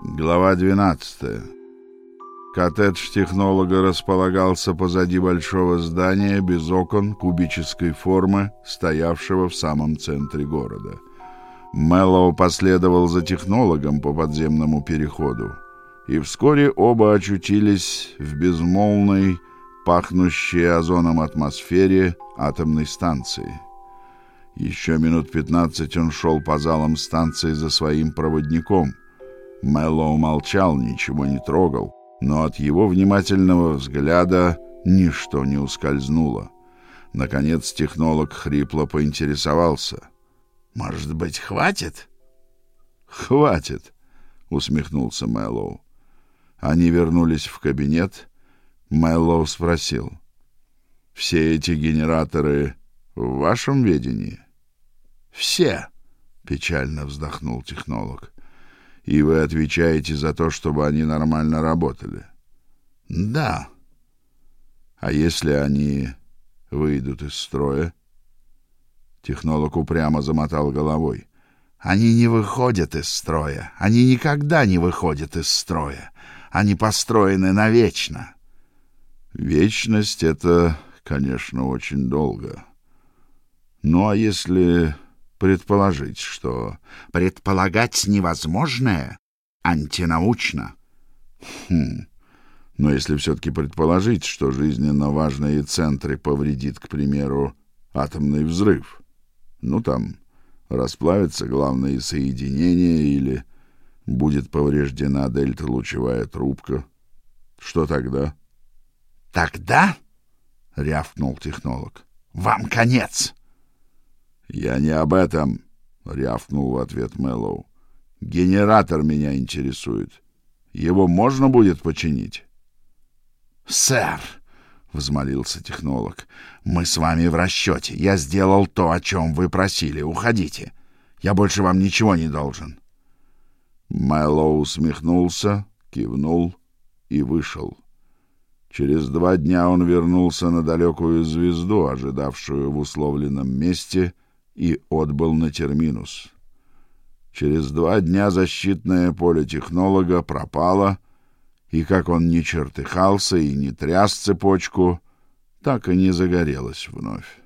Глава 12. Коттедж технолога располагался позади большого здания без окон кубической формы, стоявшего в самом центре города. Мэллоу последовал за технологом по подземному переходу, и вскоре оба очутились в безмолвной, пахнущей озоном атмосфере атомной станции. Еще минут пятнадцать он шел по залам станции за своим проводником — Мэллоу молчал, ничего не трогал, но от его внимательного взгляда ничто не ускользнуло. Наконец технолог хрипло поинтересовался. «Может быть, хватит?» «Хватит», — усмехнулся Мэллоу. Они вернулись в кабинет. Мэллоу спросил. «Все эти генераторы в вашем ведении?» «Все», — печально вздохнул технолог и вы отвечаете за то, чтобы они нормально работали. Да. А если они выйдут из строя? Технолог упрямо замотал головой. Они не выходят из строя. Они никогда не выходят из строя. Они построены навечно. Вечность это, конечно, очень долго. Ну а если предположить, что предполагать невозможное антинаучно. Хм. Но если все таки предположить, что жизненно важные центры повредит, к примеру, атомный взрыв, ну там расплавятся главные соединения или будет повреждена дельта-лучевая трубка, что тогда? Тогда, рявкнул технолог. Вам конец. Я не об этом, рявкнул в ответ Мэллоу. Генератор меня интересует. Его можно будет починить? Сэр, взмолился технолог. Мы с вами в расчете. Я сделал то, о чем вы просили. Уходите. Я больше вам ничего не должен. Мэллоу усмехнулся, кивнул и вышел. Через два дня он вернулся на далекую звезду, ожидавшую в условленном месте, и отбыл на терминус. Через два дня защитное поле технолога пропало, и как он ни чертыхался и не тряс цепочку, так и не загорелось вновь.